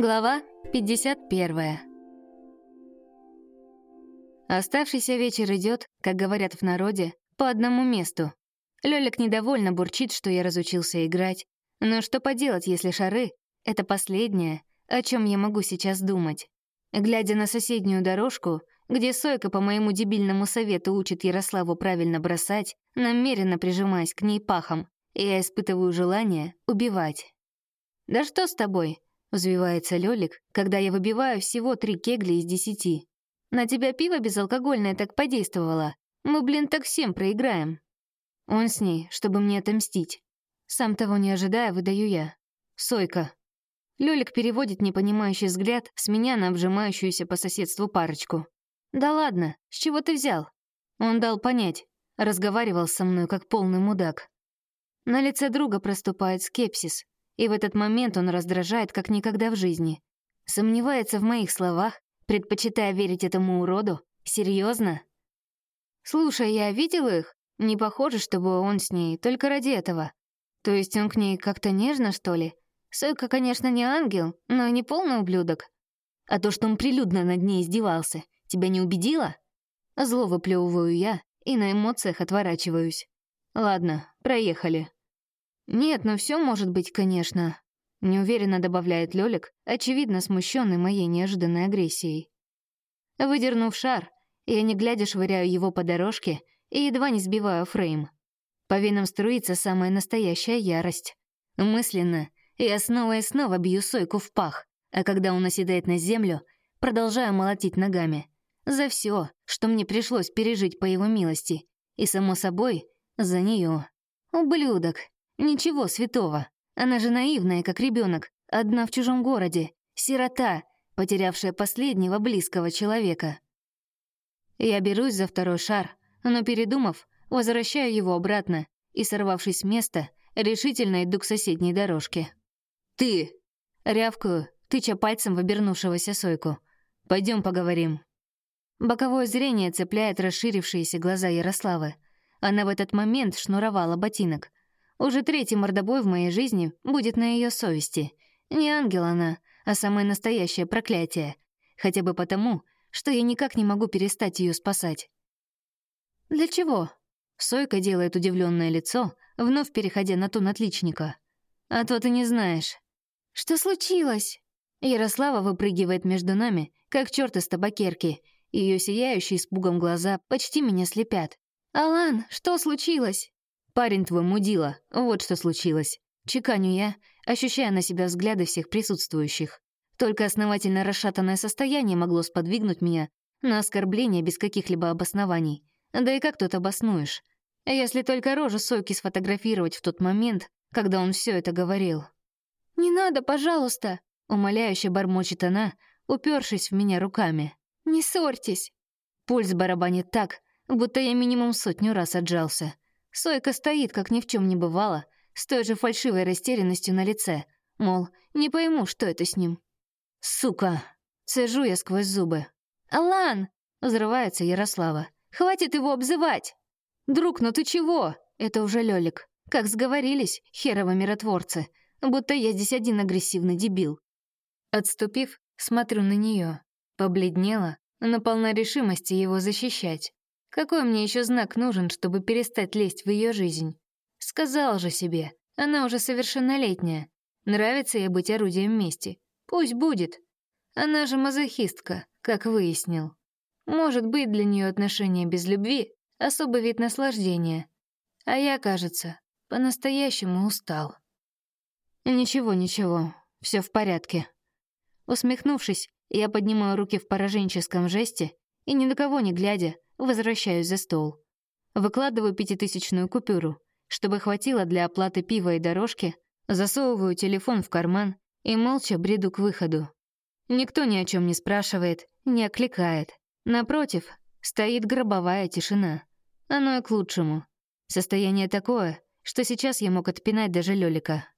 Глава 51. Оставшийся вечер идет, как говорят в народе, по одному месту. Лёлик недовольно бурчит, что я разучился играть. Но что поделать, если шары — это последнее, о чем я могу сейчас думать. Глядя на соседнюю дорожку, где Сойка по моему дебильному совету учит Ярославу правильно бросать, намеренно прижимаясь к ней пахом, я испытываю желание убивать. «Да что с тобой?» Взвивается Лёлик, когда я выбиваю всего три кегли из десяти. «На тебя пиво безалкогольное так подействовало. Мы, блин, так всем проиграем». Он с ней, чтобы мне отомстить. Сам того не ожидая, выдаю я. «Сойка». Лёлик переводит непонимающий взгляд с меня на обжимающуюся по соседству парочку. «Да ладно, с чего ты взял?» Он дал понять. Разговаривал со мной, как полный мудак. На лице друга проступает скепсис, и в этот момент он раздражает, как никогда в жизни. Сомневается в моих словах, предпочитая верить этому уроду. Серьезно? Слушай, я видел их. Не похоже, чтобы он с ней, только ради этого. То есть он к ней как-то нежно, что ли? Сойка, конечно, не ангел, но не полный ублюдок. А то, что он прилюдно над ней издевался, тебя не убедило? Зло выплевываю я и на эмоциях отворачиваюсь. Ладно, проехали. «Нет, но все может быть, конечно», — неуверенно добавляет Лёлик, очевидно смущенный моей неожиданной агрессией. Выдернув шар, я не глядя швыряю его по дорожке и едва не сбиваю фрейм. По венам струится самая настоящая ярость. Мысленно я снова и снова бью Сойку в пах, а когда он оседает на землю, продолжаю молотить ногами. За все, что мне пришлось пережить по его милости, и, само собой, за нее. Ублюдок, Ничего святого. Она же наивная, как ребенок, одна в чужом городе, сирота, потерявшая последнего близкого человека. Я берусь за второй шар, но, передумав, возвращаю его обратно и, сорвавшись с места, решительно иду к соседней дорожке. «Ты!» — рявкаю, тыча пальцем в обернувшегося Сойку. Пойдем поговорим». Боковое зрение цепляет расширившиеся глаза Ярославы. Она в этот момент шнуровала ботинок, уже третий мордобой в моей жизни будет на ее совести. Не ангел она, а самое настоящее проклятие. Хотя бы потому, что я никак не могу перестать ее спасать. «Для чего?» Сойка делает удивленное лицо, вновь переходя на тон отличника. «А то ты не знаешь». «Что случилось?» Ярослава выпрыгивает между нами, как черт из табакерки. Ее сияющие испугом глаза почти меня слепят. «Алан, что случилось?» «Парень твой мудила, вот что случилось». Чеканю я, ощущая на себя взгляды всех присутствующих. Только основательно расшатанное состояние могло сподвигнуть меня на оскорбление без каких-либо обоснований. Да и как тут обоснуешь? Если только рожу Сойки сфотографировать в тот момент, когда он все это говорил. «Не надо, пожалуйста!» — умоляюще бормочет она, упершись в меня руками. «Не ссорьтесь!» Пульс барабанит так, будто я минимум сотню раз отжался — Сойка стоит, как ни в чем не бывало, с той же фальшивой растерянностью на лице. Мол, не пойму, что это с ним. «Сука!» — цежу я сквозь зубы. «Алан!» — взрывается Ярослава. «Хватит его обзывать!» «Друг, ну ты чего?» — это уже Лёлик. Как сговорились, херово миротворцы, будто я здесь один агрессивный дебил. Отступив, смотрю на нее. Побледнела, но полна решимости его защищать. Какой мне еще знак нужен, чтобы перестать лезть в ее жизнь? Сказал же себе, она уже совершеннолетняя. Нравится ей быть орудием мести. Пусть будет. Она же мазохистка, как выяснил. Может быть, для нее отношения без любви — особый вид наслаждения. А я, кажется, по-настоящему устал. Ничего, ничего, все в порядке. Усмехнувшись, я поднимаю руки в пораженческом жесте и, ни на кого не глядя, Возвращаюсь за стол. Выкладываю пятитысячную купюру, чтобы хватило для оплаты пива и дорожки, засовываю телефон в карман и молча бреду к выходу. Никто ни о чем не спрашивает, не окликает. Напротив, стоит гробовая тишина. Оно и к лучшему. Состояние такое, что сейчас я мог отпинать даже Лёлика.